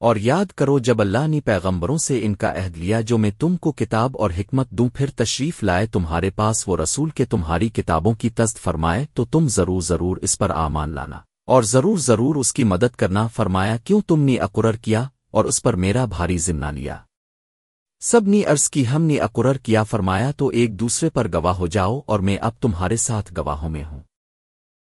اور یاد کرو جب اللہ نے پیغمبروں سے ان کا عہد لیا جو میں تم کو کتاب اور حکمت دوں، پھر تشریف لائے تمہارے پاس وہ رسول کے تمہاری کتابوں کی تصد فرمائے تو تم ضرور ضرور اس پر آمان لانا۔ اور ضرور ضرور اس کی مدد کرنا فرمایا، کیوں تم نے اقرر کیا اور اس پر میرا بھاری ذمہ لیا؟ سب نے عرض کی، ہم نے اقرر کیا، فرمایا تو ایک دوسرے پر گواہ ہو جاؤ اور میں اب تمہارے ساتھ گواہوں میں ہوں۔